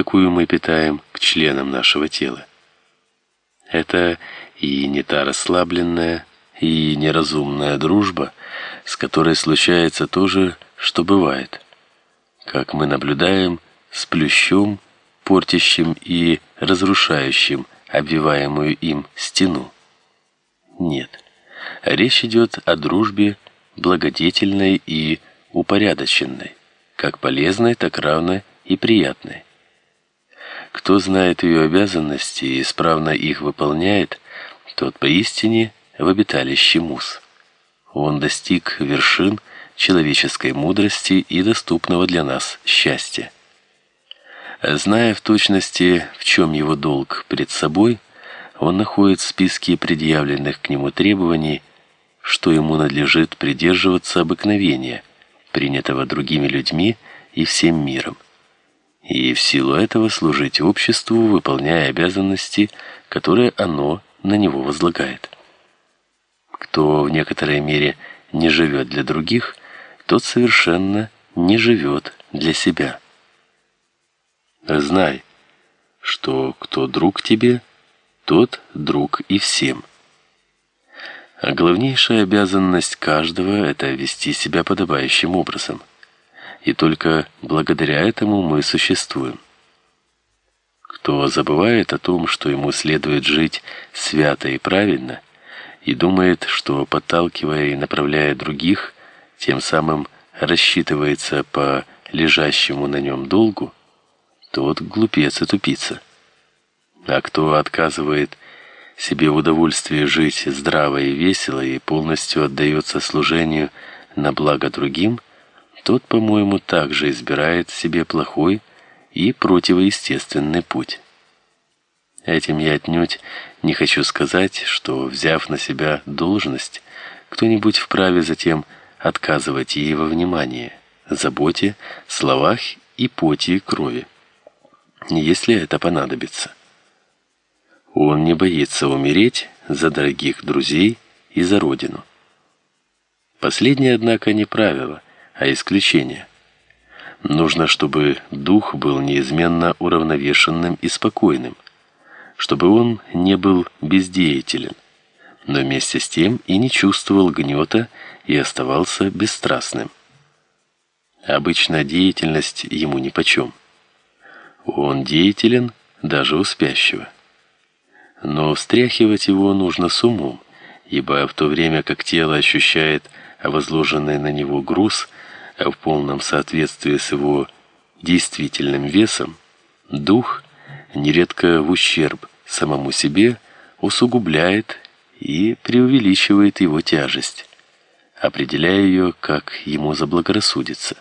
какую мы питаем к членам нашего тела. Это и не та расслабленная и неразумная дружба, с которой случается то же, что бывает. Как мы наблюдаем с плющом, портящим и разрушающим обвиваемую им стену. Нет. Речь идет о дружбе благодетельной и упорядоченной, как полезной, так равно и приятной. Кто знает ее обязанности и исправно их выполняет, тот поистине в обиталище мус. Он достиг вершин человеческой мудрости и доступного для нас счастья. Зная в точности, в чем его долг перед собой, он находит в списке предъявленных к нему требований, что ему надлежит придерживаться обыкновения, принятого другими людьми и всем миром и в силу этого служить обществу, выполняя обязанности, которые оно на него возлагает. Кто в некоторой мере не живет для других, тот совершенно не живет для себя. Знай, что кто друг тебе, тот друг и всем. А главнейшая обязанность каждого это вести себя подобающим образом и только благодаря этому мы существуем. Кто забывает о том, что ему следует жить свято и правильно, и думает, что подталкивая и направляя других, тем самым рассчитывается по лежащему на нем долгу, тот глупец и тупица. А кто отказывает себе в удовольствии жить здраво и весело и полностью отдается служению на благо другим – тот, по-моему, также избирает себе плохой и противоестественный путь. Этим я отнюдь не хочу сказать, что, взяв на себя должность, кто-нибудь вправе затем отказывать ей во внимании, заботе, словах и поте и крови, если это понадобится. Он не боится умереть за дорогих друзей и за родину. Последнее, однако, не правило – а исключение. Нужно, чтобы дух был неизменно уравновешенным и спокойным, чтобы он не был бездеятелен, но вместе с тем и не чувствовал гнета и оставался бесстрастным. Обычно деятельность ему нипочем. Он деятелен даже у спящего. Но встряхивать его нужно с умом, ибо в то время как тело ощущает возложенный на него груз – в полном соответствии с его действительным весом, дух, нередко в ущерб самому себе, усугубляет и преувеличивает его тяжесть, определяя ее, как ему заблагорассудится.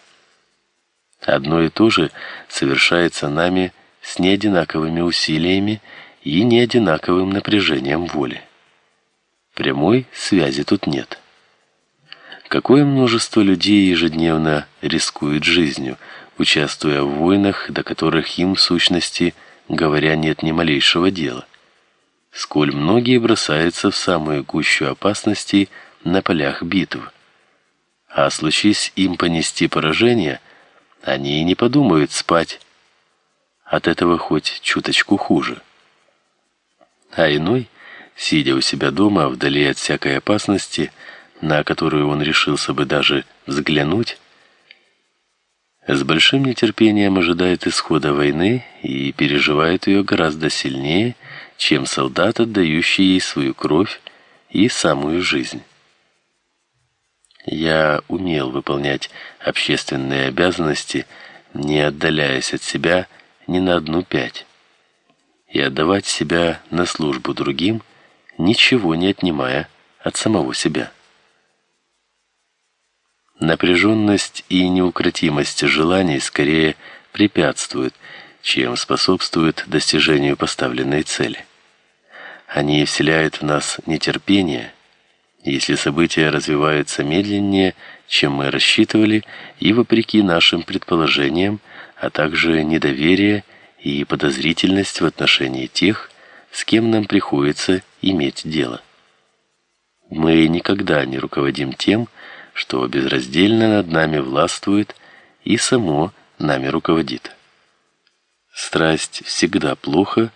Одно и то же совершается нами с неодинаковыми усилиями и неодинаковым напряжением воли. Прямой связи тут нет. Какое множество людей ежедневно рискует жизнью, участвуя в войнах, до которых им в сущности говоря нет ни малейшего дела. Сколь многие бросаются в самую гущу опасностей на полях битв. А случись им понести поражение, они и не подумают спать. От этого хоть чуточку хуже. А иной, сидя у себя дома, вдали от всякой опасности, на которую он решился бы даже взглянуть, с большим нетерпением ожидает исхода войны и переживает ее гораздо сильнее, чем солдат, отдающий ей свою кровь и самую жизнь. Я умел выполнять общественные обязанности, не отдаляясь от себя ни на одну пять, и отдавать себя на службу другим, ничего не отнимая от самого себя. Напряженность и неукротимость желаний скорее препятствуют, чем способствуют достижению поставленной цели. Они вселяют в нас нетерпение, если события развиваются медленнее, чем мы рассчитывали, и вопреки нашим предположениям, а также недоверие и подозрительность в отношении тех, с кем нам приходится иметь дело. Мы никогда не руководим тем, что безраздельно над нами властвует и само нами руководит. Страсть всегда плохо,